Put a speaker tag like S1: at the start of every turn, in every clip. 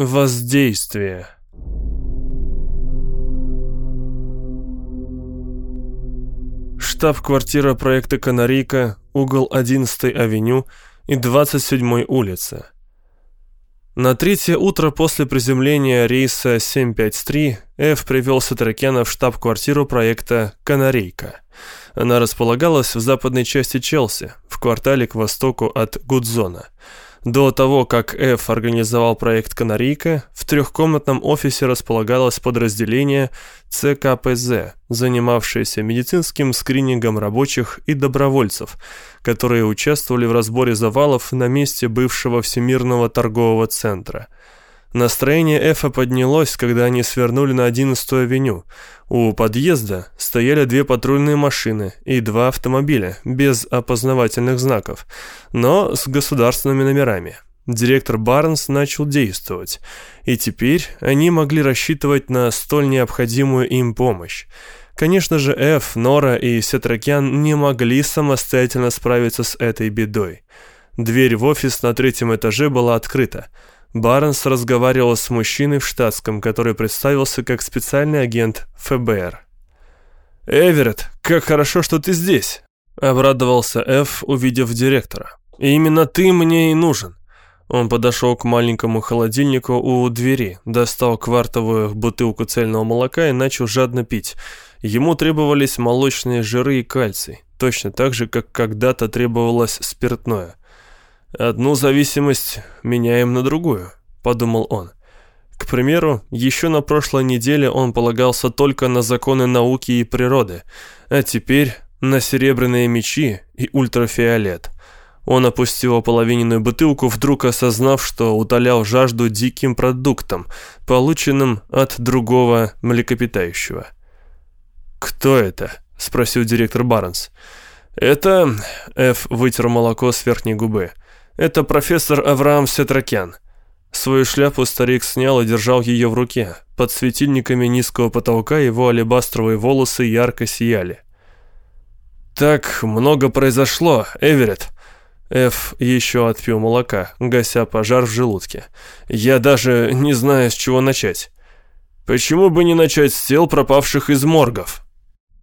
S1: Воздействие. Штаб-квартира проекта «Канарейка», угол 11-й авеню и 27-й улицы. На третье утро после приземления рейса 753 Эф привел Сатракяна в штаб-квартиру проекта «Канарейка». Она располагалась в западной части Челси, в квартале к востоку от Гудзона – до того, как F организовал проект «Канарейка», в трехкомнатном офисе располагалось подразделение ЦКПЗ, занимавшееся медицинским скринингом рабочих и добровольцев, которые участвовали в разборе завалов на месте бывшего Всемирного торгового центра – Настроение Эфа поднялось, когда они свернули на 11-ю авеню. У подъезда стояли две патрульные машины и два автомобиля без опознавательных знаков, но с государственными номерами. Директор Барнс начал действовать, и теперь они могли рассчитывать на столь необходимую им помощь. Конечно же, Эф, Нора и Сетракян не могли самостоятельно справиться с этой бедой. Дверь в офис на третьем этаже была открыта. Барнс разговаривал с мужчиной в штатском, который представился как специальный агент ФБР. «Эверетт, как хорошо, что ты здесь!» — обрадовался Эф, увидев директора. И «Именно ты мне и нужен». Он подошел к маленькому холодильнику у двери, достал квартовую бутылку цельного молока и начал жадно пить. Ему требовались молочные жиры и кальций, точно так же, как когда-то требовалось спиртное. «Одну зависимость меняем на другую», — подумал он. К примеру, еще на прошлой неделе он полагался только на законы науки и природы, а теперь на серебряные мечи и ультрафиолет. Он опустил ополовиненную бутылку, вдруг осознав, что утолял жажду диким продуктом, полученным от другого млекопитающего. «Кто это?» — спросил директор Барнс. «Это...» — Ф вытер молоко с верхней губы. Это профессор Авраам Сетракян. Свою шляпу старик снял и держал ее в руке. Под светильниками низкого потолка его алебастровые волосы ярко сияли. «Так много произошло, Эверетт!» Эф еще отпил молока, гася пожар в желудке. «Я даже не знаю, с чего начать. Почему бы не начать с тел пропавших из моргов?»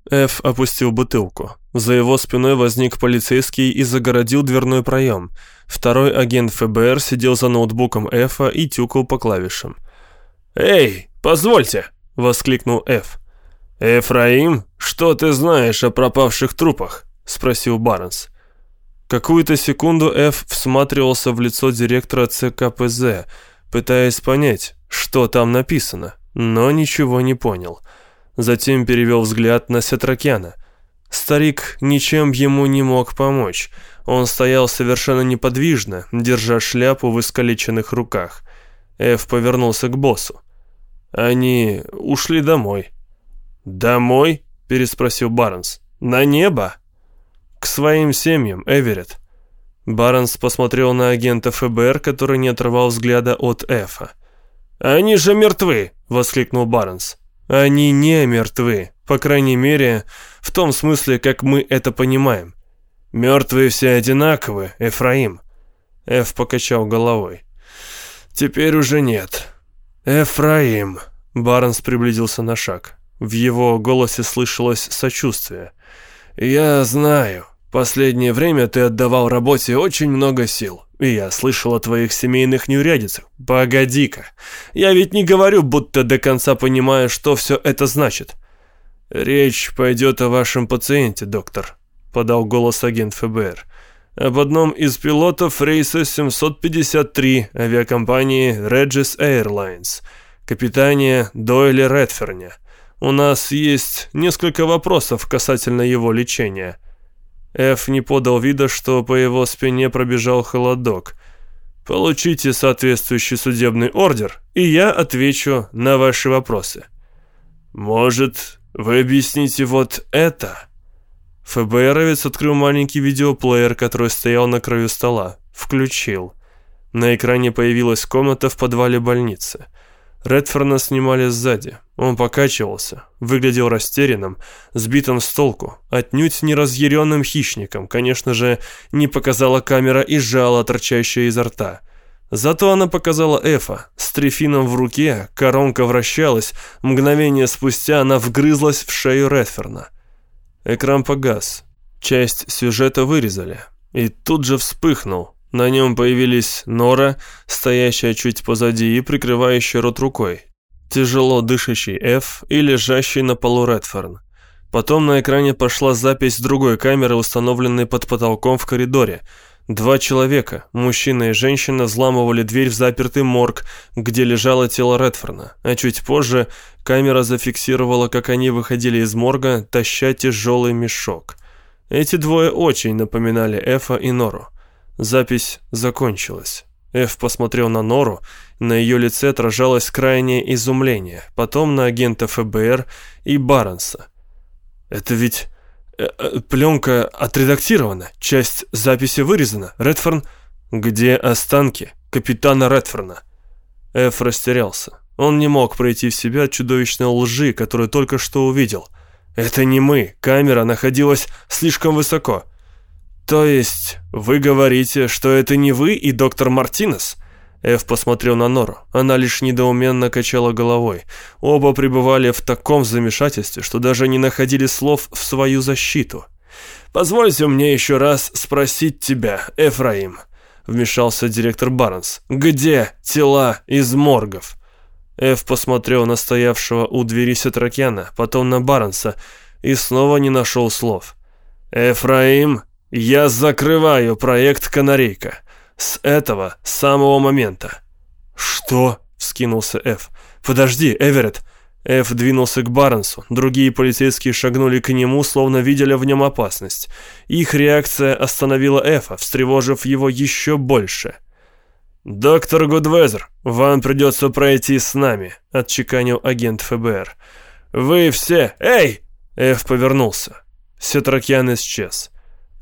S1: Эф опустил бутылку. За его спиной возник полицейский и загородил дверной проем. Второй агент ФБР сидел за ноутбуком Эфа и тюкал по клавишам. «Эй, позвольте!» — воскликнул Эф. «Эфраим, что ты знаешь о пропавших трупах?» — спросил Барнс. Какую-то секунду Эф всматривался в лицо директора ЦКПЗ, пытаясь понять, что там написано, но ничего не понял. Затем перевел взгляд на Сетракяна — Старик ничем ему не мог помочь. Он стоял совершенно неподвижно, держа шляпу в искалеченных руках. Эф повернулся к боссу. «Они ушли домой». «Домой?» – переспросил Барнс. «На небо?» «К своим семьям, Эверетт». Барнс посмотрел на агента ФБР, который не отрывал взгляда от Эфа. «Они же мертвы!» – воскликнул Барнс. «Они не мертвы», по крайней мере, в том смысле, как мы это понимаем. Мертвые все одинаковы, Эфраим. Эф покачал головой. Теперь уже нет. Эфраим. Барнс приблизился на шаг. В его голосе слышалось сочувствие. «Я знаю. Последнее время ты отдавал работе очень много сил. И я слышал о твоих семейных неурядицах. Погоди-ка. Я ведь не говорю, будто до конца понимаю, что все это значит. «Речь пойдет о вашем пациенте, доктор», — подал голос агент ФБР. «Об одном из пилотов рейса 753 авиакомпании Regis Airlines, капитане Дойле Редферне. У нас есть несколько вопросов касательно его лечения». Эф не подал вида, что по его спине пробежал холодок. «Получите соответствующий судебный ордер, и я отвечу на ваши вопросы». «Может, «Вы объясните вот это?» ФБРовец открыл маленький видеоплеер, который стоял на краю стола. Включил. На экране появилась комната в подвале больницы. Редфорна снимали сзади. Он покачивался, выглядел растерянным, сбитым с толку, отнюдь не разъяренным хищником. Конечно же, не показала камера и жало, торчащее изо рта. Зато она показала Эфа. С трефином в руке, коронка вращалась, мгновение спустя она вгрызлась в шею Редферна. Экран погас. Часть сюжета вырезали. И тут же вспыхнул. На нем появились Нора, стоящая чуть позади и прикрывающая рот рукой, тяжело дышащий Эф и лежащий на полу Редферн. Потом на экране пошла запись другой камеры, установленной под потолком в коридоре – Два человека, мужчина и женщина, взламывали дверь в запертый морг, где лежало тело Редфорна, а чуть позже камера зафиксировала, как они выходили из морга, таща тяжелый мешок. Эти двое очень напоминали Эфа и Нору. Запись закончилась. Эф посмотрел на Нору, на ее лице отражалось крайнее изумление, потом на агента ФБР и Барнса. «Это ведь Э, э, пленка отредактирована, часть записи вырезана. Редфорн... Где останки капитана Редфорна? Эф растерялся. Он не мог пройти в себя от чудовищной лжи, которую только что увидел. Это не мы, камера находилась слишком высоко. То есть, вы говорите, что это не вы и доктор Мартинес? Эв посмотрел на Нору. Она лишь недоуменно качала головой. Оба пребывали в таком замешательстве, что даже не находили слов в свою защиту. «Позвольте мне еще раз спросить тебя, Эфраим», — вмешался директор Барнс. «Где тела из моргов?» Эф посмотрел на стоявшего у двери Сетракяна, потом на Барнса и снова не нашел слов. «Эфраим, я закрываю проект «Канарейка». С этого самого момента». «Что?» — вскинулся Эф. «Подожди, Эверетт!» Эф двинулся к Барнсу. Другие полицейские шагнули к нему, словно видели в нем опасность. Их реакция остановила Эфа, встревожив его еще больше. «Доктор Гудвезер, вам придется пройти с нами», — отчеканил агент ФБР. «Вы все... Эй!» Эф повернулся. Сетракян исчез.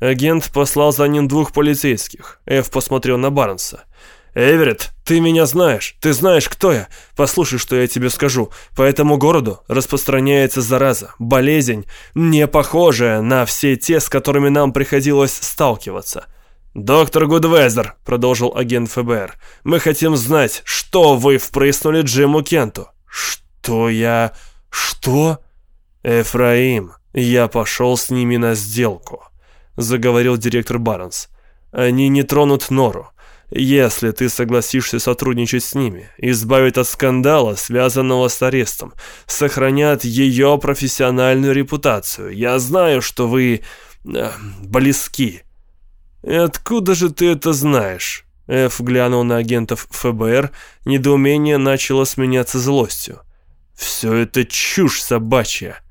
S1: Агент послал за ним двух полицейских. Эв посмотрел на Барнса. «Эверетт, ты меня знаешь. Ты знаешь, кто я. Послушай, что я тебе скажу. По этому городу распространяется зараза, болезнь, не похожая на все те, с которыми нам приходилось сталкиваться». «Доктор Гудвезер», — продолжил агент ФБР, — «мы хотим знать, что вы впрыснули Джиму Кенту». «Что я... что?» «Эфраим, я пошел с ними на сделку». — заговорил директор Барнс. «Они не тронут Нору. Если ты согласишься сотрудничать с ними, избавить от скандала, связанного с арестом, сохранят ее профессиональную репутацию. Я знаю, что вы... Э, близки». «И откуда же ты это знаешь?» Эф глянул на агентов ФБР, недоумение начало сменяться злостью. «Все это чушь собачья.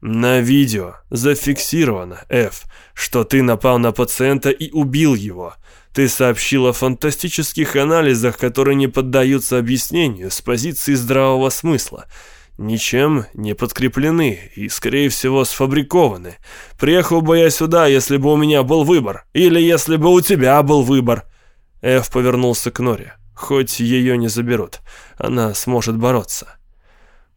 S1: На видео зафиксировано, Ф, что ты напал на пациента и убил его. Ты сообщил о фантастических анализах, которые не поддаются объяснению с позиции здравого смысла. Ничем не подкреплены и, скорее всего, сфабрикованы. Приехал бы я сюда, если бы у меня был выбор. Или если бы у тебя был выбор. Эф повернулся к Норе. Хоть ее не заберут, она сможет бороться.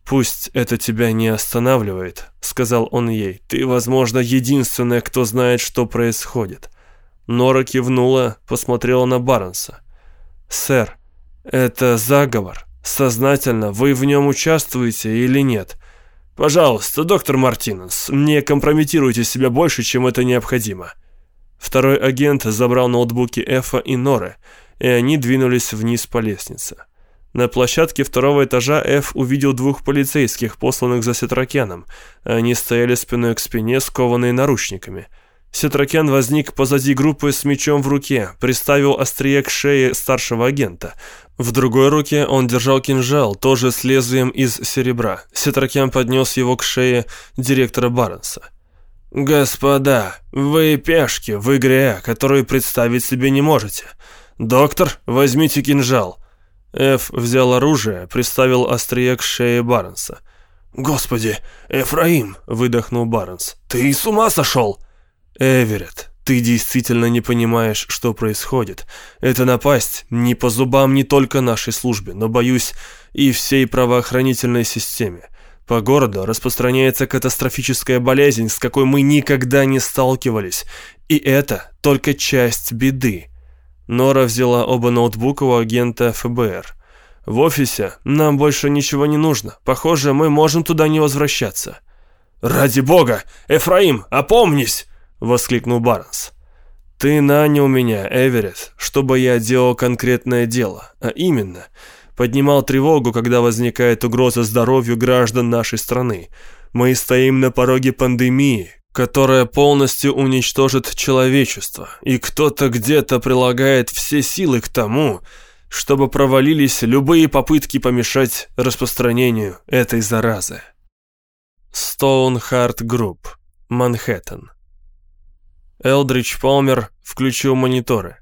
S1: «Пусть это тебя не останавливает», — сказал он ей. «Ты, возможно, единственная, кто знает, что происходит». Нора кивнула, посмотрела на Барнса. «Сэр, это заговор. Сознательно вы в нем участвуете или нет?» «Пожалуйста, доктор Мартинес, не компрометируйте себя больше, чем это необходимо». Второй агент забрал ноутбуки Эфа и Норы, и они двинулись вниз по лестнице. На площадке второго этажа Ф увидел двух полицейских, посланных за Сетракяном. Они стояли спиной к спине, скованные наручниками. Сетракян возник позади группы с мечом в руке, приставил острие к шее старшего агента. В другой руке он держал кинжал, тоже с лезвием из серебра. Сетракян поднес его к шее директора Барнса. «Господа, вы пешки в игре, которую представить себе не можете. Доктор, возьмите кинжал». Эф взял оружие, приставил острие к шее Барнса. «Господи, Эфраим!» — выдохнул Барнс. «Ты с ума сошел?» «Эверетт, ты действительно не понимаешь, что происходит. Это напасть не по зубам не только нашей службе, но, боюсь, и всей правоохранительной системе. По городу распространяется катастрофическая болезнь, с какой мы никогда не сталкивались. И это только часть беды. Нора взяла оба ноутбука у агента ФБР. «В офисе нам больше ничего не нужно. Похоже, мы можем туда не возвращаться». «Ради бога! Эфраим, опомнись!» — воскликнул Барнс. «Ты нанял меня, Эверетт, чтобы я делал конкретное дело, а именно, поднимал тревогу, когда возникает угроза здоровью граждан нашей страны. Мы стоим на пороге пандемии, которая полностью уничтожит человечество, и кто-то где-то прилагает все силы к тому, чтобы провалились любые попытки помешать распространению этой заразы. Stoneheart Group, Манхэттен. Элдрич Палмер включил мониторы.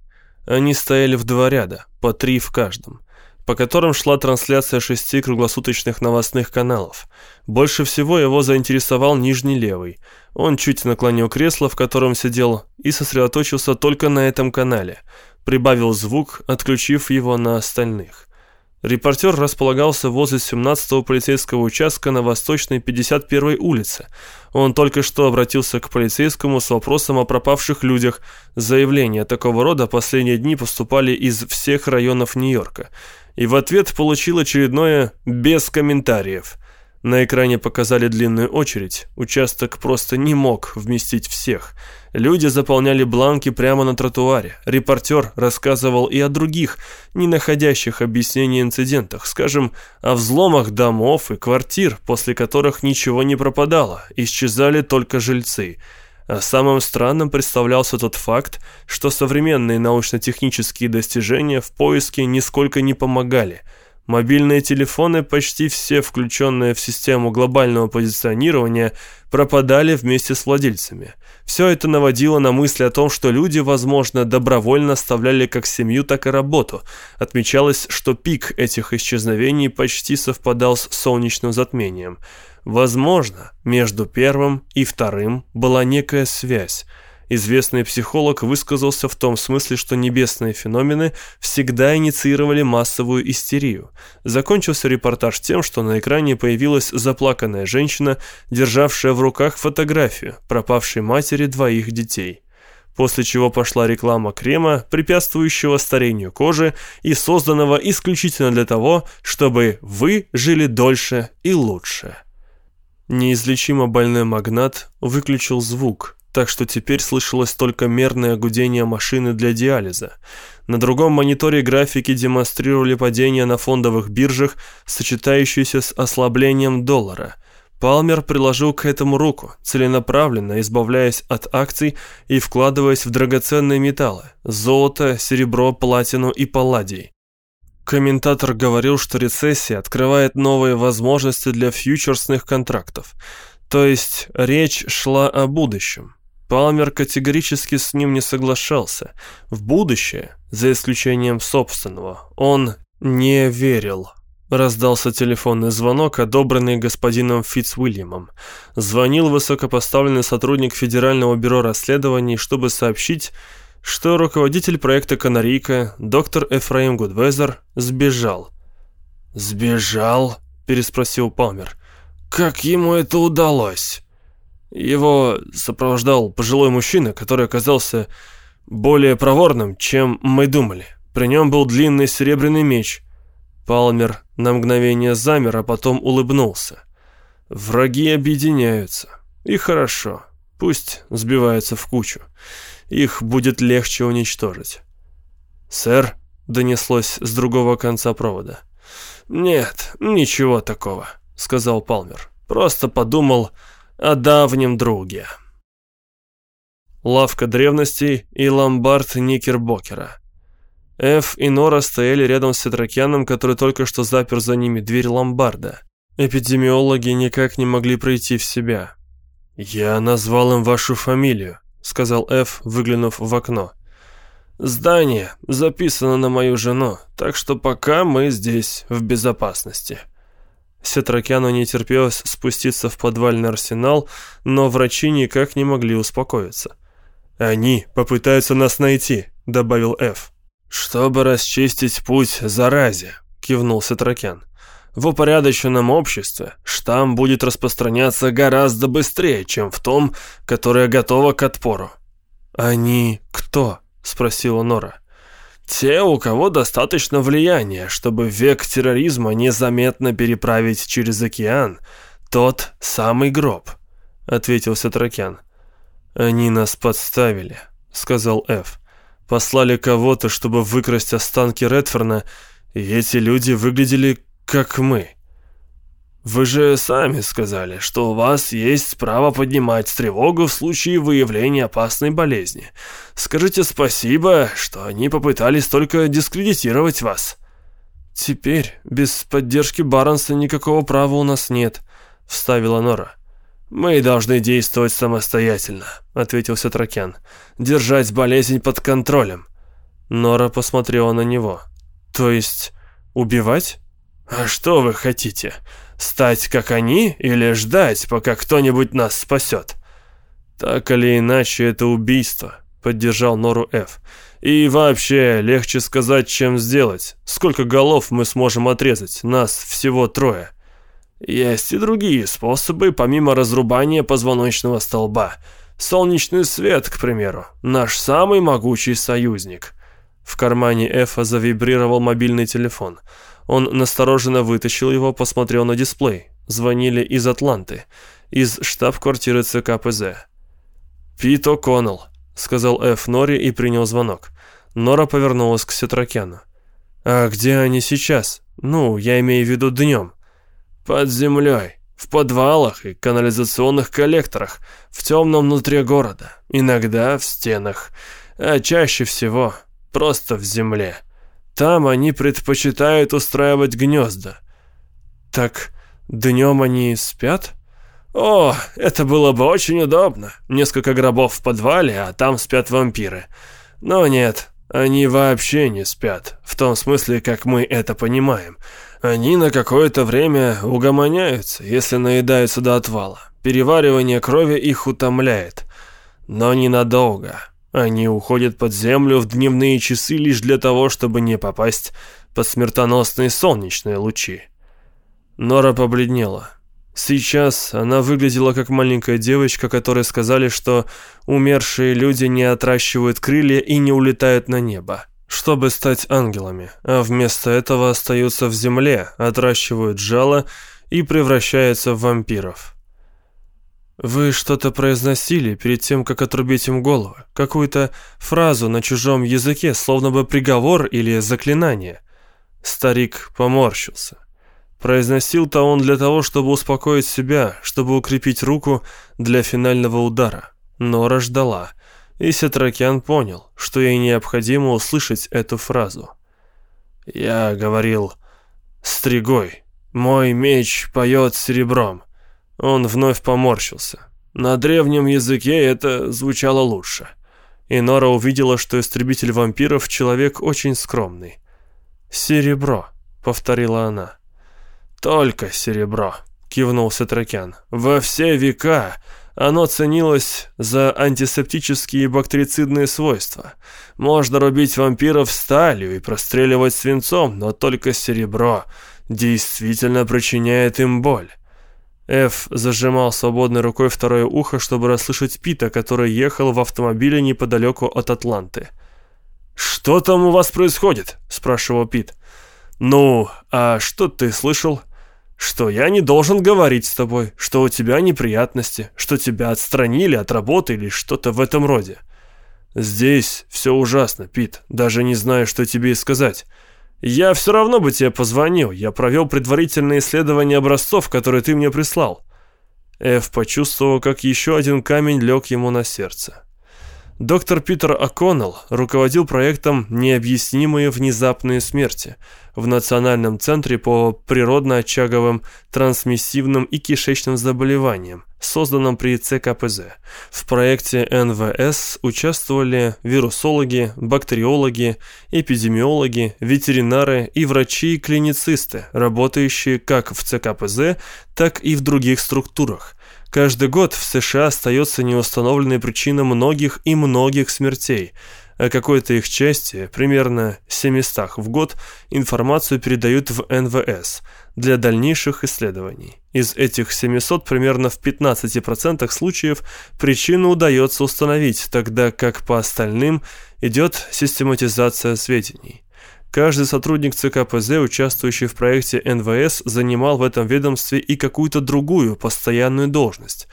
S1: Они стояли в два ряда, по три в каждом по которым шла трансляция шести круглосуточных новостных каналов. Больше всего его заинтересовал нижний левый. Он чуть наклонил кресло, в котором сидел, и сосредоточился только на этом канале. Прибавил звук, отключив его на остальных. Репортер располагался возле 17-го полицейского участка на Восточной 51-й улице. Он только что обратился к полицейскому с вопросом о пропавших людях. Заявления такого рода последние дни поступали из всех районов Нью-Йорка и в ответ получил очередное «без комментариев». На экране показали длинную очередь, участок просто не мог вместить всех. Люди заполняли бланки прямо на тротуаре. Репортер рассказывал и о других, не находящих объяснений инцидентах, скажем, о взломах домов и квартир, после которых ничего не пропадало, исчезали только жильцы – а самым странным представлялся тот факт, что современные научно-технические достижения в поиске нисколько не помогали. Мобильные телефоны, почти все включенные в систему глобального позиционирования, пропадали вместе с владельцами. Все это наводило на мысли о том, что люди, возможно, добровольно оставляли как семью, так и работу. Отмечалось, что пик этих исчезновений почти совпадал с солнечным затмением – Возможно, между первым и вторым была некая связь. Известный психолог высказался в том смысле, что небесные феномены всегда инициировали массовую истерию. Закончился репортаж тем, что на экране появилась заплаканная женщина, державшая в руках фотографию пропавшей матери двоих детей. После чего пошла реклама крема, препятствующего старению кожи и созданного исключительно для того, чтобы вы жили дольше и лучше. Неизлечимо больной магнат выключил звук, так что теперь слышалось только мерное гудение машины для диализа. На другом мониторе графики демонстрировали падение на фондовых биржах, сочетающееся с ослаблением доллара. Палмер приложил к этому руку, целенаправленно избавляясь от акций и вкладываясь в драгоценные металлы – золото, серебро, платину и палладий. Комментатор говорил, что рецессия открывает новые возможности для фьючерсных контрактов. То есть речь шла о будущем. Палмер категорически с ним не соглашался. В будущее, за исключением собственного, он не верил. Раздался телефонный звонок, одобренный господином Фитцвильямом. Звонил высокопоставленный сотрудник Федерального бюро расследований, чтобы сообщить, что руководитель проекта «Канарейка» доктор Эфраим Гудвезер сбежал. «Сбежал?» – переспросил Палмер. «Как ему это удалось?» Его сопровождал пожилой мужчина, который оказался более проворным, чем мы думали. При нем был длинный серебряный меч. Палмер на мгновение замер, а потом улыбнулся. Враги объединяются. И хорошо. Пусть сбиваются в кучу их будет легче уничтожить. «Сэр», — донеслось с другого конца провода. «Нет, ничего такого», — сказал Палмер. «Просто подумал о давнем друге». Лавка древностей и ломбард Никербокера. Эф и Нора стояли рядом с Сетракяном, который только что запер за ними дверь ломбарда. Эпидемиологи никак не могли прийти в себя. «Я назвал им вашу фамилию», — сказал Эф, выглянув в окно. «Здание записано на мою жену, так что пока мы здесь в безопасности». Сетракяну не терпелось спуститься в подвальный арсенал, но врачи никак не могли успокоиться. «Они попытаются нас найти», — добавил Эф. «Чтобы расчистить путь заразе», — кивнул Сетракян. В упорядоченном обществе штамм будет распространяться гораздо быстрее, чем в том, которое готово к отпору. «Они кто?» — спросила Нора. Те, у кого достаточно влияния, чтобы век терроризма незаметно переправить через океан, тот самый гроб», — ответил Сатракян. «Они нас подставили», — сказал Эф. «Послали кого-то, чтобы выкрасть останки Редферна, и эти люди выглядели как мы». «Вы же сами сказали, что у вас есть право поднимать тревогу в случае выявления опасной болезни. Скажите спасибо, что они попытались только дискредитировать вас». «Теперь без поддержки Барнса никакого права у нас нет», — вставила Нора. «Мы должны действовать самостоятельно», — ответил Сатракян. «Держать болезнь под контролем». Нора посмотрела на него. «То есть убивать?» «А что вы хотите? Стать как они или ждать, пока кто-нибудь нас спасет?» «Так или иначе, это убийство», — поддержал Нору Ф. «И вообще, легче сказать, чем сделать. Сколько голов мы сможем отрезать? Нас всего трое». Есть и другие способы, помимо разрубания позвоночного столба. Солнечный свет, к примеру, наш самый могучий союзник. В кармане Эфа завибрировал мобильный телефон. Он настороженно вытащил его, посмотрел на дисплей. Звонили из Атланты, из штаб-квартиры ЦК ПЗ. «Пит О'Коннелл», — сказал Эф Нори и принял звонок. Нора повернулась к Сетракяну. «А где они сейчас? Ну, я имею в виду днем». Под землей, в подвалах и канализационных коллекторах, в темном внутри города, иногда в стенах, а чаще всего просто в земле. Там они предпочитают устраивать гнезда. Так днем они спят? О, это было бы очень удобно. Несколько гробов в подвале, а там спят вампиры. Но нет, они вообще не спят, в том смысле, как мы это понимаем. Они на какое-то время угомоняются, если наедаются до отвала. Переваривание крови их утомляет. Но ненадолго. Они уходят под землю в дневные часы лишь для того, чтобы не попасть под смертоносные солнечные лучи. Нора побледнела. Сейчас она выглядела как маленькая девочка, которой сказали, что умершие люди не отращивают крылья и не улетают на небо чтобы стать ангелами, а вместо этого остаются в земле, отращивают жало и превращаются в вампиров. Вы что-то произносили перед тем, как отрубить им головы, какую-то фразу на чужом языке, словно бы приговор или заклинание. Старик поморщился. Произносил-то он для того, чтобы успокоить себя, чтобы укрепить руку для финального удара. Нора ждала — и Сетракян понял, что ей необходимо услышать эту фразу. «Я говорил, стригой, мой меч поет серебром». Он вновь поморщился. На древнем языке это звучало лучше. И Нора увидела, что истребитель вампиров человек очень скромный. «Серебро», — повторила она. «Только серебро», — кивнул Сетракян. «Во все века оно ценилось за антисептические и бактерицидные свойства. Можно рубить вампиров сталью и простреливать свинцом, но только серебро действительно причиняет им боль. Эф зажимал свободной рукой второе ухо, чтобы расслышать Пита, который ехал в автомобиле неподалеку от Атланты. «Что там у вас происходит?» – спрашивал Пит. «Ну, а что ты слышал?» что я не должен говорить с тобой, что у тебя неприятности, что тебя отстранили от работы или что-то в этом роде. Здесь все ужасно, Пит, даже не знаю, что тебе сказать. Я все равно бы тебе позвонил, я провел предварительное исследование образцов, которые ты мне прислал. Эф почувствовал, как еще один камень лег ему на сердце. Доктор Питер О'Коннелл руководил проектом «Необъяснимые внезапные смерти» в Национальном центре по природно-очаговым, трансмиссивным и кишечным заболеваниям, созданном при ЦКПЗ. В проекте НВС участвовали вирусологи, бактериологи, эпидемиологи, ветеринары и врачи-клиницисты, работающие как в ЦКПЗ, так и в других структурах, Каждый год в США остается неустановленной причина многих и многих смертей. а какой-то их части, примерно 700 в год, информацию передают в НВС для дальнейших исследований. Из этих 700 примерно в 15% случаев причину удается установить, тогда как по остальным идет систематизация сведений. Каждый сотрудник ЦК ПЗ, участвующий в проекте НВС, занимал в этом ведомстве и какую-то другую постоянную должность.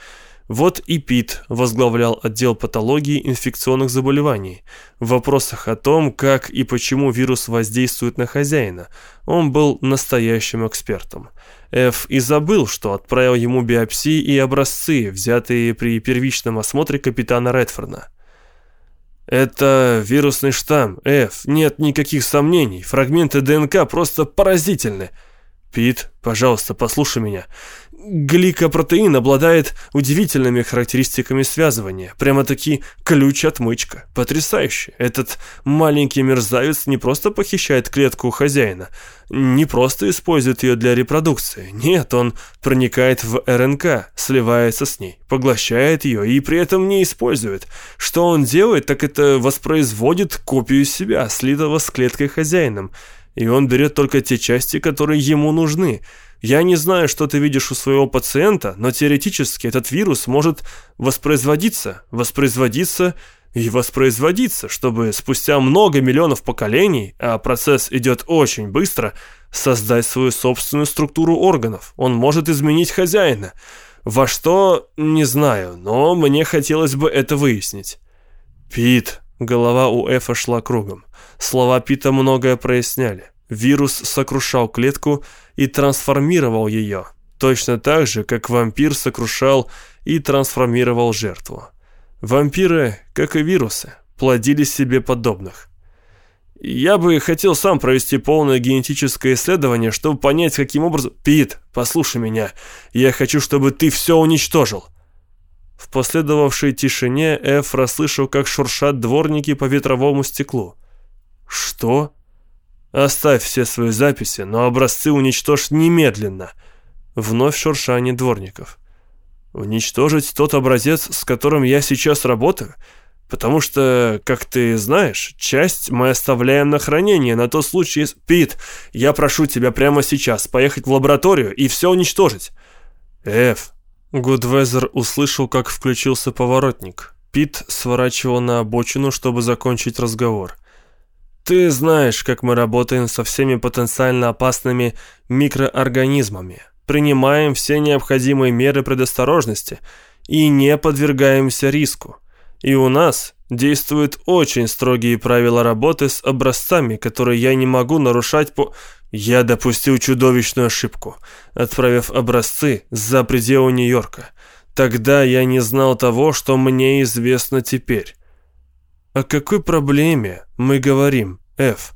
S1: Вот и Пит возглавлял отдел патологии инфекционных заболеваний. В вопросах о том, как и почему вирус воздействует на хозяина, он был настоящим экспертом. Ф и забыл, что отправил ему биопсии и образцы, взятые при первичном осмотре капитана Редфорна. Это вирусный штамм, F. Нет никаких сомнений. Фрагменты ДНК просто поразительны. Пит, пожалуйста, послушай меня. Гликопротеин обладает удивительными характеристиками связывания. Прямо-таки ключ-отмычка. Потрясающе. Этот маленький мерзавец не просто похищает клетку у хозяина, не просто использует ее для репродукции. Нет, он проникает в РНК, сливается с ней, поглощает ее и при этом не использует. Что он делает, так это воспроизводит копию себя, слитого с клеткой хозяином. И он берет только те части, которые ему нужны – я не знаю, что ты видишь у своего пациента, но теоретически этот вирус может воспроизводиться, воспроизводиться и воспроизводиться, чтобы спустя много миллионов поколений, а процесс идет очень быстро, создать свою собственную структуру органов. Он может изменить хозяина. Во что, не знаю, но мне хотелось бы это выяснить. Пит, голова у Эфа шла кругом. Слова Пита многое проясняли. Вирус сокрушал клетку и трансформировал ее, точно так же, как вампир сокрушал и трансформировал жертву. Вампиры, как и вирусы, плодили себе подобных. Я бы хотел сам провести полное генетическое исследование, чтобы понять, каким образом... Пит, послушай меня. Я хочу, чтобы ты все уничтожил. В последовавшей тишине Эф расслышал, как шуршат дворники по ветровому стеклу. Что? Оставь все свои записи, но образцы уничтожь немедленно. Вновь шуршание дворников. Уничтожить тот образец, с которым я сейчас работаю? Потому что, как ты знаешь, часть мы оставляем на хранение на тот случай... Пит, я прошу тебя прямо сейчас поехать в лабораторию и все уничтожить. Эф. Гудвезер услышал, как включился поворотник. Пит сворачивал на обочину, чтобы закончить разговор. Ты знаешь, как мы работаем со всеми потенциально опасными микроорганизмами. Принимаем все необходимые меры предосторожности и не подвергаемся риску. И у нас действуют очень строгие правила работы с образцами, которые я не могу нарушать по... Я допустил чудовищную ошибку, отправив образцы за пределы Нью-Йорка. Тогда я не знал того, что мне известно теперь. О какой проблеме мы говорим, F?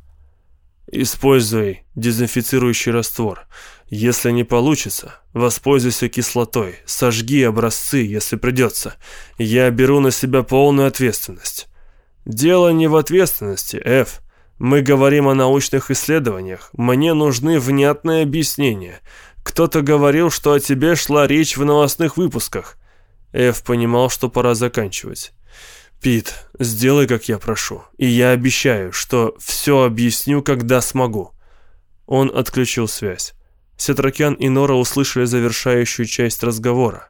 S1: Используй дезинфицирующий раствор. Если не получится, воспользуйся кислотой. Сожги образцы, если придется. Я беру на себя полную ответственность. Дело не в ответственности, F. Мы говорим о научных исследованиях. Мне нужны внятные объяснения. Кто-то говорил, что о тебе шла речь в новостных выпусках. F понимал, что пора заканчивать. «Пит, сделай, как я прошу, и я обещаю, что все объясню, когда смогу». Он отключил связь. Сетракян и Нора услышали завершающую часть разговора.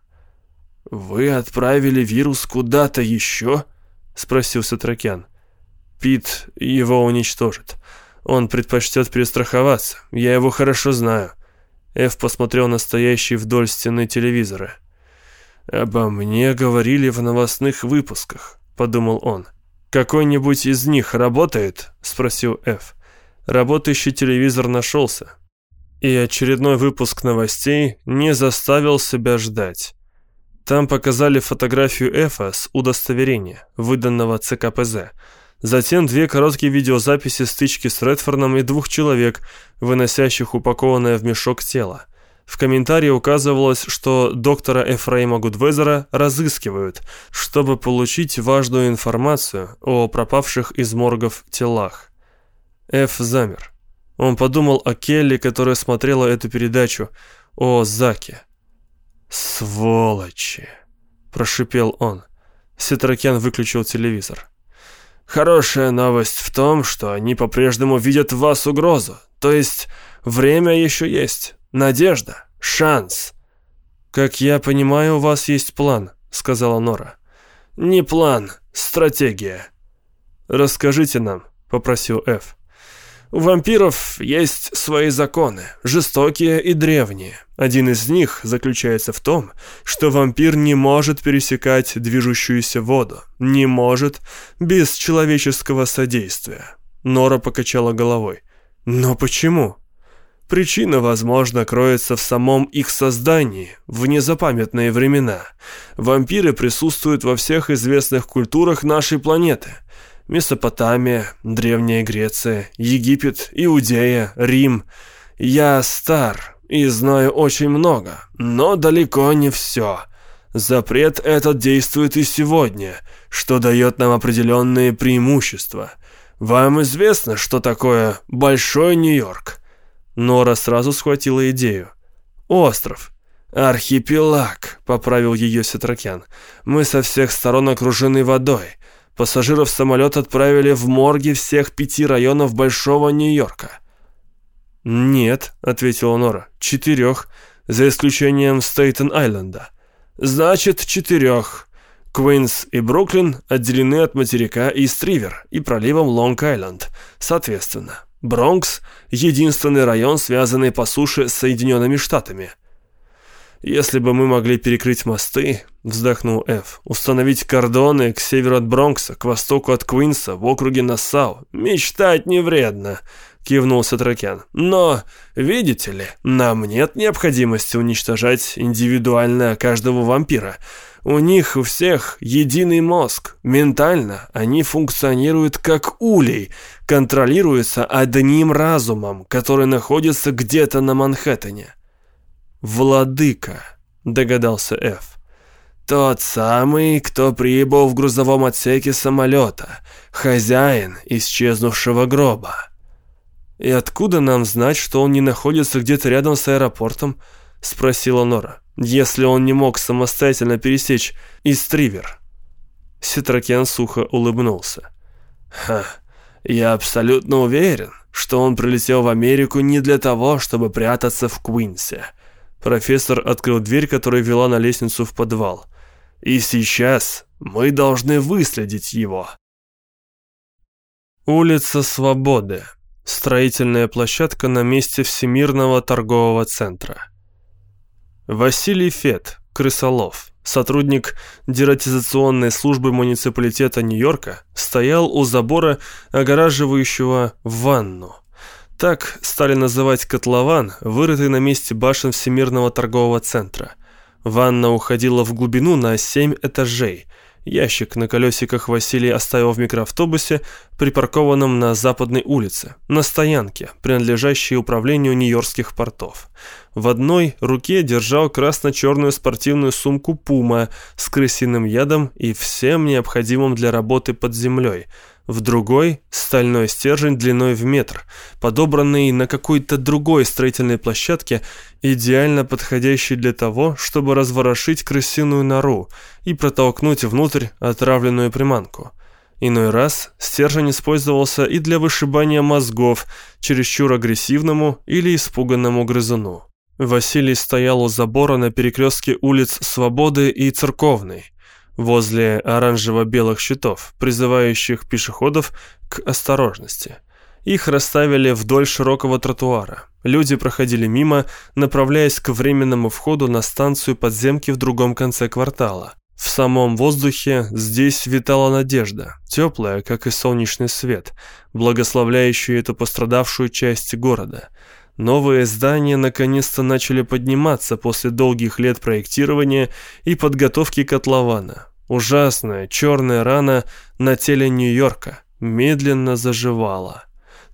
S1: «Вы отправили вирус куда-то еще?» — спросил Сетракян. «Пит его уничтожит. Он предпочтет перестраховаться. Я его хорошо знаю». Эв посмотрел на стоящий вдоль стены телевизора. «Обо мне говорили в новостных выпусках подумал он. «Какой-нибудь из них работает?» – спросил Ф. Работающий телевизор нашелся. И очередной выпуск новостей не заставил себя ждать. Там показали фотографию Эфа с удостоверения, выданного ЦКПЗ. Затем две короткие видеозаписи стычки с Редфорном и двух человек, выносящих упакованное в мешок тело. В комментарии указывалось, что доктора Эфраима Гудвезера разыскивают, чтобы получить важную информацию о пропавших из моргов телах. Эф замер. Он подумал о Келли, которая смотрела эту передачу, о Заке. «Сволочи!» – прошипел он. Сетракян выключил телевизор. Хорошая новость в том, что они по-прежнему видят в вас угрозу. То есть время еще есть, надежда, шанс». «Как я понимаю, у вас есть план», — сказала Нора. «Не план, стратегия». «Расскажите нам», — попросил Эф. У вампиров есть свои законы, жестокие и древние. Один из них заключается в том, что вампир не может пересекать движущуюся воду, не может без человеческого содействия. Нора покачала головой. Но почему? Причина, возможно, кроется в самом их создании, в незапамятные времена. Вампиры присутствуют во всех известных культурах нашей планеты – Месопотамия, Древняя Греция, Египет, Иудея, Рим. Я стар и знаю очень много, но далеко не все. Запрет этот действует и сегодня, что дает нам определенные преимущества. Вам известно, что такое Большой Нью-Йорк?» Нора сразу схватила идею. «Остров. Архипелаг», — поправил ее Сетракян. «Мы со всех сторон окружены водой. Пассажиров самолет отправили в морги всех пяти районов Большого Нью-Йорка. «Нет», — ответила Нора, — «четырех, за исключением Стейтен-Айленда». «Значит, четырех. Квинс и Бруклин отделены от материка Ист-Ривер и проливом Лонг-Айленд, соответственно. Бронкс — единственный район, связанный по суше с Соединенными Штатами. «Если бы мы могли перекрыть мосты», — вздохнул Эф, «установить кордоны к северу от Бронкса, к востоку от Квинса, в округе Нассау, мечтать не вредно», — кивнул Сатракян. «Но, видите ли, нам нет необходимости уничтожать индивидуально каждого вампира. У них у всех единый мозг. Ментально они функционируют как улей, контролируются одним разумом, который находится где-то на Манхэттене. «Владыка», — догадался Эф. «Тот самый, кто прибыл в грузовом отсеке самолета, хозяин исчезнувшего гроба». «И откуда нам знать, что он не находится где-то рядом с аэропортом?» — спросила Нора. «Если он не мог самостоятельно пересечь Истривер». Ситракен сухо улыбнулся. «Ха, я абсолютно уверен, что он прилетел в Америку не для того, чтобы прятаться в Куинсе. Профессор открыл дверь, которая вела на лестницу в подвал. «И сейчас мы должны выследить его». Улица Свободы. Строительная площадка на месте Всемирного торгового центра. Василий Фет, крысолов, сотрудник дератизационной службы муниципалитета Нью-Йорка, стоял у забора, огораживающего ванну. Так стали называть котлован, вырытый на месте башен Всемирного торгового центра. Ванна уходила в глубину на семь этажей. Ящик на колесиках Василий оставил в микроавтобусе, припаркованном на западной улице, на стоянке, принадлежащей управлению Нью-Йоркских портов. В одной руке держал красно-черную спортивную сумку «Пума» с крысиным ядом и всем необходимым для работы под землей – в другой – стальной стержень длиной в метр, подобранный на какой-то другой строительной площадке, идеально подходящий для того, чтобы разворошить крысиную нору и протолкнуть внутрь отравленную приманку. Иной раз стержень использовался и для вышибания мозгов чересчур агрессивному или испуганному грызуну. Василий стоял у забора на перекрестке улиц Свободы и Церковной – возле оранжево-белых щитов, призывающих пешеходов к осторожности. Их расставили вдоль широкого тротуара. Люди проходили мимо, направляясь к временному входу на станцию подземки в другом конце квартала. В самом воздухе здесь витала надежда, теплая, как и солнечный свет, благословляющая эту пострадавшую часть города – Новые здания наконец-то начали подниматься после долгих лет проектирования и подготовки котлована. Ужасная черная рана на теле Нью-Йорка медленно заживала.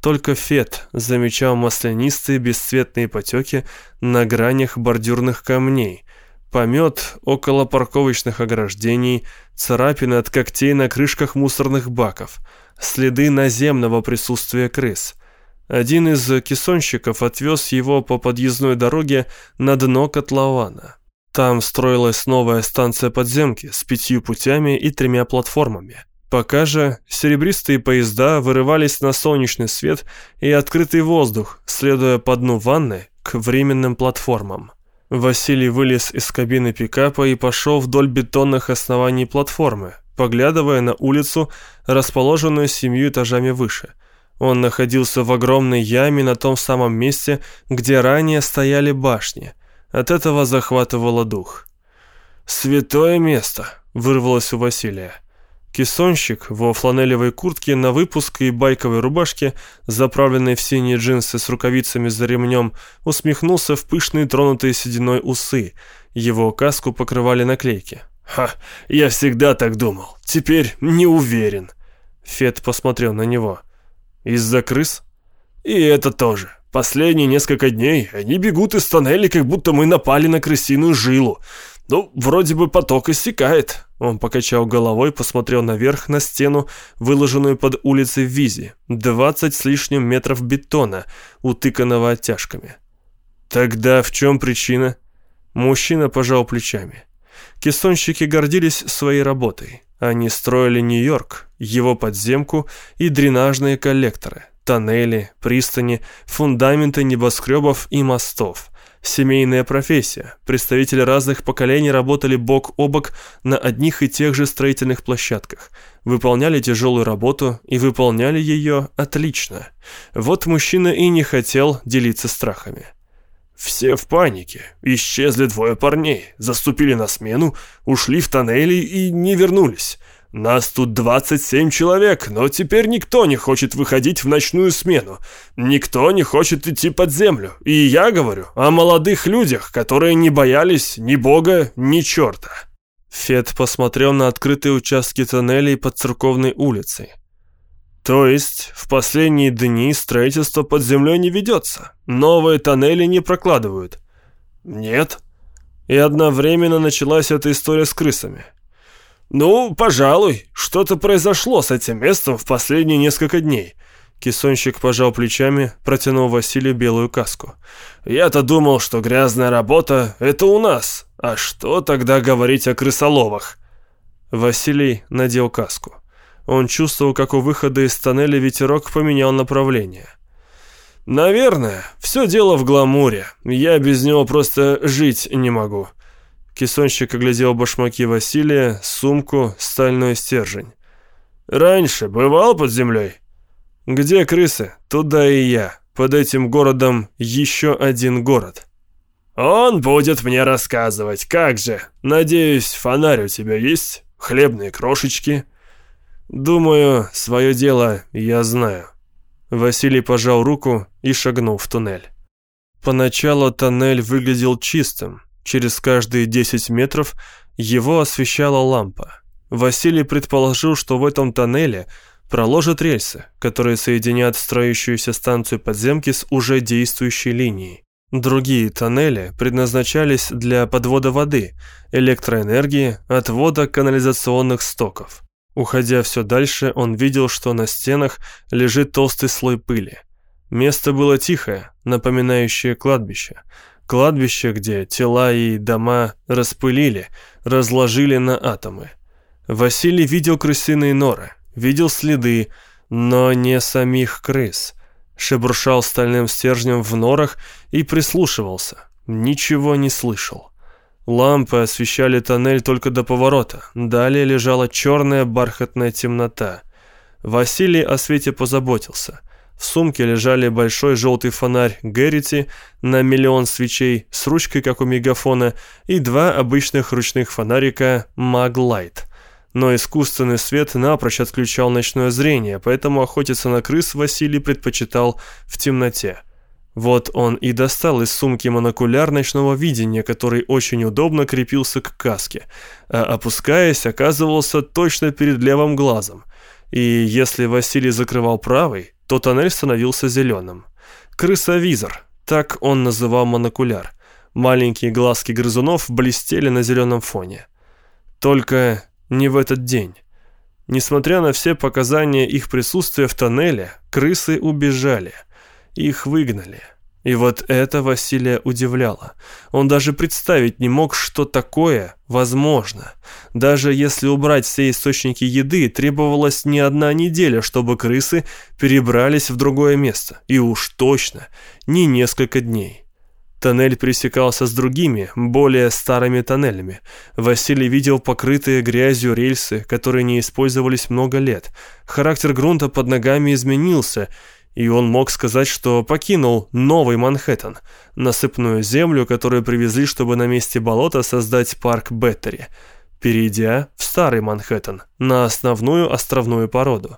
S1: Только Фет замечал маслянистые бесцветные потеки на гранях бордюрных камней, помет около парковочных ограждений, царапины от когтей на крышках мусорных баков, следы наземного присутствия крыс – один из кессонщиков отвез его по подъездной дороге на дно котлована. Там строилась новая станция подземки с пятью путями и тремя платформами. Пока же серебристые поезда вырывались на солнечный свет и открытый воздух, следуя по дну ванны к временным платформам. Василий вылез из кабины пикапа и пошел вдоль бетонных оснований платформы, поглядывая на улицу, расположенную семью этажами выше. Он находился в огромной яме на том самом месте, где ранее стояли башни. От этого захватывало дух. «Святое место!» — вырвалось у Василия. Кессонщик во фланелевой куртке на выпуск и байковой рубашке, заправленной в синие джинсы с рукавицами за ремнем, усмехнулся в пышные тронутые сединой усы. Его каску покрывали наклейки. «Ха, я всегда так думал. Теперь не уверен». Фет посмотрел на него. «Из-за крыс?» «И это тоже. Последние несколько дней они бегут из тоннелей, как будто мы напали на крысиную жилу. Ну, вроде бы поток иссякает. Он покачал головой, посмотрел наверх на стену, выложенную под улицей в Визе. Двадцать с лишним метров бетона, утыканного оттяжками. Тогда в чем причина? Мужчина пожал плечами. Кессонщики гордились своей работой. Они строили Нью-Йорк, его подземку и дренажные коллекторы, тоннели, пристани, фундаменты небоскребов и мостов – Семейная профессия. Представители разных поколений работали бок о бок на одних и тех же строительных площадках, выполняли тяжелую работу и выполняли ее отлично. Вот мужчина и не хотел делиться страхами. Все в панике. Исчезли двое парней, заступили на смену, ушли в тоннели и не вернулись. Нас тут 27 человек, но теперь никто не хочет выходить в ночную смену. Никто не хочет идти под землю. И я говорю о молодых людях, которые не боялись ни бога, ни черта». Фед посмотрел на открытые участки тоннелей под церковной улицей. То есть в последние дни строительство под землей не ведется? Новые тоннели не прокладывают? Нет. И одновременно началась эта история с крысами. «Ну, пожалуй, что-то произошло с этим местом в последние несколько дней». Кессонщик пожал плечами, протянул Василию белую каску. «Я-то думал, что грязная работа — это у нас. А что тогда говорить о крысоловах?» Василий надел каску. Он чувствовал, как у выхода из тоннеля ветерок поменял направление. «Наверное, все дело в гламуре. Я без него просто жить не могу. Кессонщик оглядел башмаки Василия, сумку, стальной стержень. «Раньше бывал под землей?» «Где крысы? Туда и я. Под этим городом еще один город». «Он будет мне рассказывать, как же. Надеюсь, фонарь у тебя есть? Хлебные крошечки?» «Думаю, свое дело я знаю». Василий пожал руку и шагнул в туннель. Поначалу тоннель выглядел чистым, Через каждые 10 метров его освещала лампа. Василий предположил, что в этом тоннеле проложат рельсы, которые соединят строящуюся станцию подземки с уже действующей линией. Другие тоннели предназначались для подвода воды, электроэнергии, отвода канализационных стоков. Уходя все дальше, он видел, что на стенах лежит толстый слой пыли. Место было тихое, напоминающее кладбище. Кладбище, где тела и дома распылили, разложили на атомы. Василий видел крысиные норы, видел следы, но не самих крыс. Шебуршал стальным стержнем в норах и прислушивался. Ничего не слышал. Лампы освещали тоннель только до поворота. Далее лежала черная бархатная темнота. Василий о свете позаботился. В сумке лежали большой желтый фонарь Геррити на миллион свечей с ручкой, как у мегафона, и два обычных ручных фонарика Maglite. Но искусственный свет напрочь отключал ночное зрение, поэтому охотиться на крыс Василий предпочитал в темноте. Вот он и достал из сумки монокуляр ночного видения, который очень удобно крепился к каске, а опускаясь, оказывался точно перед левым глазом. И если Василий закрывал правый, то тоннель становился зеленым. Крысовизор, так он называл монокуляр. Маленькие глазки грызунов блестели на зеленом фоне. Только не в этот день. Несмотря на все показания их присутствия в тоннеле, крысы убежали. Их выгнали. И вот это Василия удивляло. Он даже представить не мог, что такое возможно. Даже если убрать все источники еды, требовалась не одна неделя, чтобы крысы перебрались в другое место. И уж точно не несколько дней. Тоннель пересекался с другими, более старыми тоннелями. Василий видел покрытые грязью рельсы, которые не использовались много лет. Характер грунта под ногами изменился – и он мог сказать, что покинул новый Манхэттен, насыпную землю, которую привезли, чтобы на месте болота создать парк Беттери, перейдя в старый Манхэттен, на основную островную породу.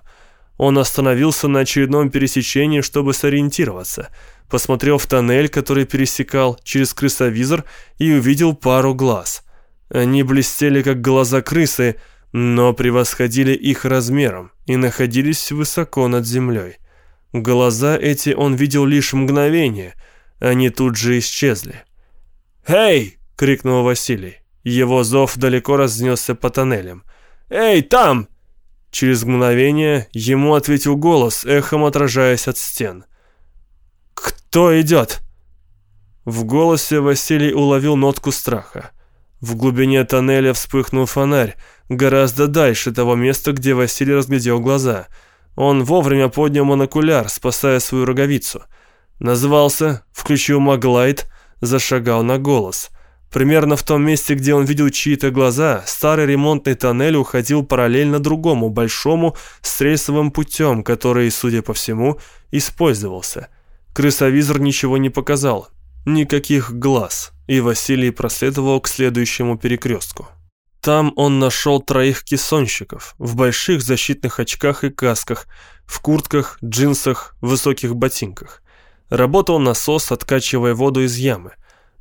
S1: Он остановился на очередном пересечении, чтобы сориентироваться, посмотрел в тоннель, который пересекал через крысовизор и увидел пару глаз. Они блестели, как глаза крысы, но превосходили их размером и находились высоко над землей. Глаза эти он видел лишь мгновение, они тут же исчезли. «Эй!» — крикнул Василий. Его зов далеко разнесся по тоннелям. «Эй, там!» Через мгновение ему ответил голос, эхом отражаясь от стен. «Кто идет?» В голосе Василий уловил нотку страха. В глубине тоннеля вспыхнул фонарь, гораздо дальше того места, где Василий разглядел глаза — он вовремя поднял монокуляр, спасая свою роговицу. Назвался, включил маглайт, зашагал на голос. Примерно в том месте, где он видел чьи-то глаза, старый ремонтный тоннель уходил параллельно другому, большому, с путем, который, судя по всему, использовался. Крысовизор ничего не показал. Никаких глаз. И Василий проследовал к следующему перекрестку. Там он нашел троих кессонщиков в больших защитных очках и касках, в куртках, джинсах, высоких ботинках. Работал насос, откачивая воду из ямы.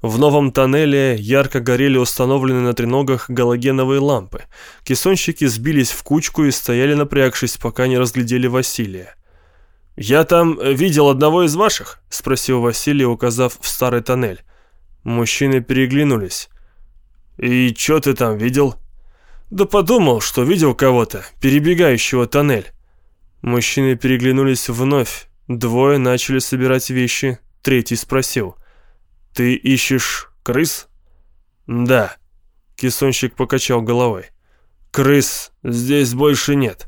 S1: В новом тоннеле ярко горели установленные на треногах галогеновые лампы. Кессонщики сбились в кучку и стояли напрягшись, пока не разглядели Василия. «Я там видел одного из ваших?» — спросил Василий, указав в старый тоннель. Мужчины переглянулись. «И что ты там видел?» «Да подумал, что видел кого-то, перебегающего тоннель». Мужчины переглянулись вновь. Двое начали собирать вещи. Третий спросил. «Ты ищешь крыс?» «Да». Кессонщик покачал головой. «Крыс здесь больше нет».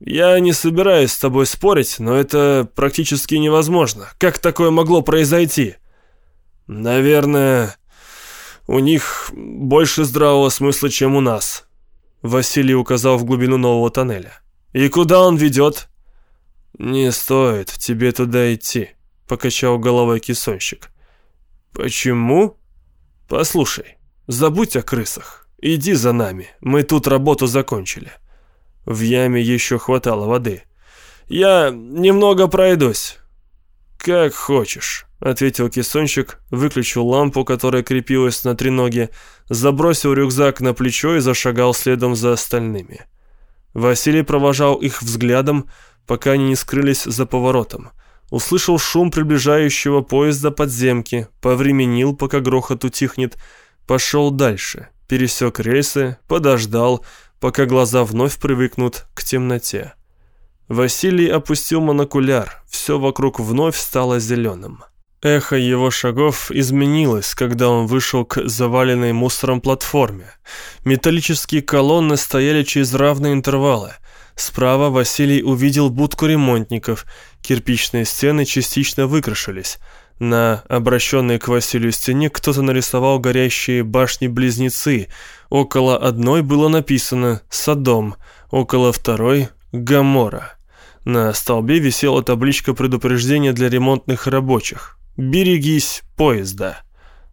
S1: «Я не собираюсь с тобой спорить, но это практически невозможно. Как такое могло произойти?» «Наверное, у них больше здравого смысла, чем у нас. Василий указал в глубину нового тоннеля. И куда он ведет? Не стоит тебе туда идти, покачал головой кессонщик. Почему? Послушай, забудь о крысах. Иди за нами, мы тут работу закончили. В яме еще хватало воды. Я немного пройдусь. Как хочешь. — ответил кессонщик, выключил лампу, которая крепилась на треноге, забросил рюкзак на плечо и зашагал следом за остальными. Василий провожал их взглядом, пока они не скрылись за поворотом. Услышал шум приближающего поезда подземки, повременил, пока грохот утихнет, пошел дальше, пересек рельсы, подождал, пока глаза вновь привыкнут к темноте. Василий опустил монокуляр, все вокруг вновь стало зеленым. Эхо его шагов изменилось, когда он вышел к заваленной мусором платформе. Металлические колонны стояли через равные интервалы. Справа Василий увидел будку ремонтников. Кирпичные стены частично выкрашились. На обращенной к Василию стене кто-то нарисовал горящие башни-близнецы. Около одной было написано «Содом», около второй «Гамора». На столбе висела табличка предупреждения для ремонтных рабочих. «Берегись поезда».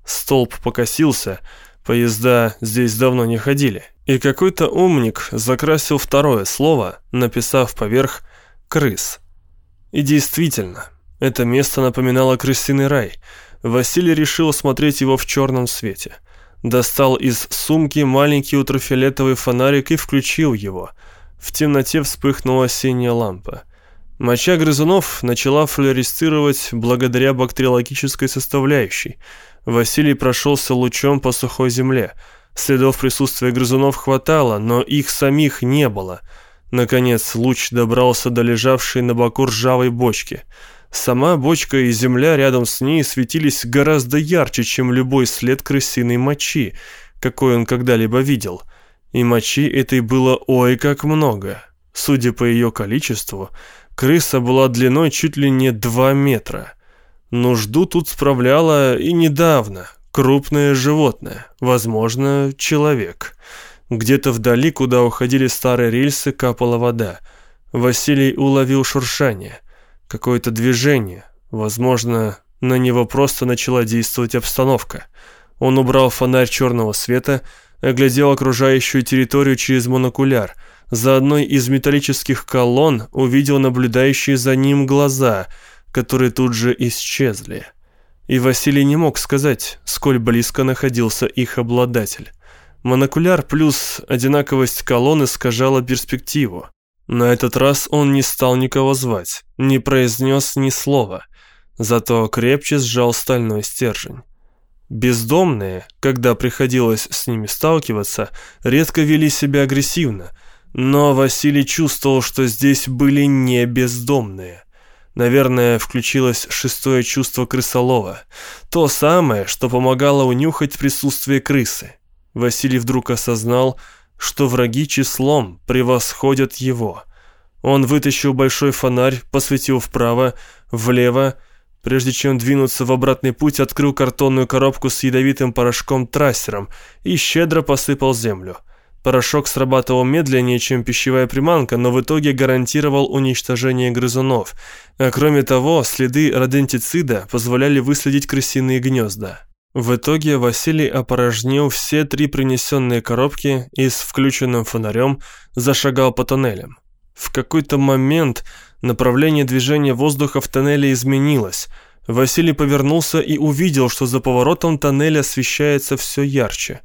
S1: Столб покосился, поезда здесь давно не ходили. И какой-то умник закрасил второе слово, написав поверх «крыс». И действительно, это место напоминало крысиный рай. Василий решил осмотреть его в черном свете. Достал из сумки маленький ультрафиолетовый фонарик и включил его. В темноте вспыхнула синяя лампа. Моча грызунов начала флуоресцировать благодаря бактериологической составляющей. Василий прошелся лучом по сухой земле. Следов присутствия грызунов хватало, но их самих не было. Наконец луч добрался до лежавшей на боку ржавой бочки. Сама бочка и земля рядом с ней светились гораздо ярче, чем любой след крысиной мочи, какой он когда-либо видел. И мочи этой было ой как много. Судя по ее количеству, крыса была длиной чуть ли не 2 метра. Нужду тут справляла и недавно. Крупное животное, возможно, человек. Где-то вдали, куда уходили старые рельсы, капала вода. Василий уловил шуршание. Какое-то движение. Возможно, на него просто начала действовать обстановка. Он убрал фонарь черного света, оглядел окружающую территорию через монокуляр. За одной из металлических колонн увидел наблюдающие за ним глаза, которые тут же исчезли. И Василий не мог сказать, сколь близко находился их обладатель. Монокуляр плюс одинаковость колонн искажала перспективу. На этот раз он не стал никого звать, не произнес ни слова, зато крепче сжал стальной стержень. Бездомные, когда приходилось с ними сталкиваться, редко вели себя агрессивно, но Василий чувствовал, что здесь были не бездомные. Наверное, включилось шестое чувство крысолова, то самое, что помогало унюхать присутствие крысы. Василий вдруг осознал, что враги числом превосходят его. Он вытащил большой фонарь, посветил вправо, влево, прежде чем двинуться в обратный путь, открыл картонную коробку с ядовитым порошком-трассером и щедро посыпал землю. Порошок срабатывал медленнее, чем пищевая приманка, но в итоге гарантировал уничтожение грызунов. А кроме того, следы родентицида позволяли выследить крысиные гнезда. В итоге Василий опорожнил все три принесенные коробки и с включенным фонарем зашагал по тоннелям. В какой-то момент направление движения воздуха в тоннеле изменилось. Василий повернулся и увидел, что за поворотом тоннеля освещается все ярче.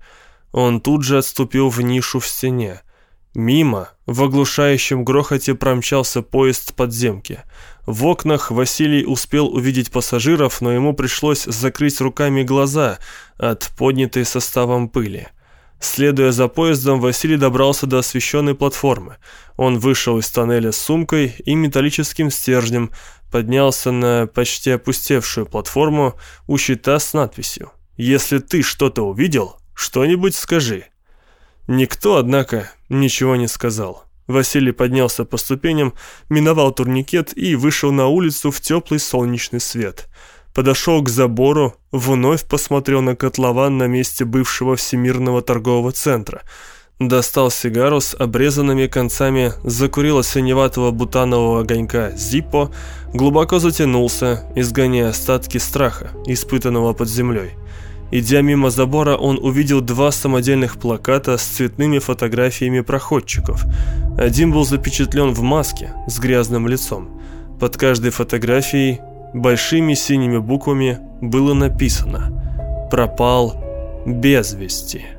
S1: Он тут же отступил в нишу в стене. Мимо, в оглушающем грохоте промчался поезд подземки. В окнах Василий успел увидеть пассажиров, но ему пришлось закрыть руками глаза от поднятой составом пыли. Следуя за поездом, Василий добрался до освещенной платформы. Он вышел из тоннеля с сумкой и металлическим стержнем, поднялся на почти опустевшую платформу у щита с надписью «Если ты что-то увидел, что-нибудь скажи». Никто, однако, ничего не сказал. Василий поднялся по ступеням, миновал турникет и вышел на улицу в теплый солнечный свет. Подошел к забору, вновь посмотрел на котлован на месте бывшего Всемирного торгового центра. Достал сигару с обрезанными концами, закурил от синеватого бутанового огонька Зиппо, глубоко затянулся, изгоняя остатки страха, испытанного под землей. Идя мимо забора, он увидел два самодельных плаката с цветными фотографиями проходчиков. Один был запечатлен в маске с грязным лицом. Под каждой фотографией большими синими буквами было написано «Пропал без вести».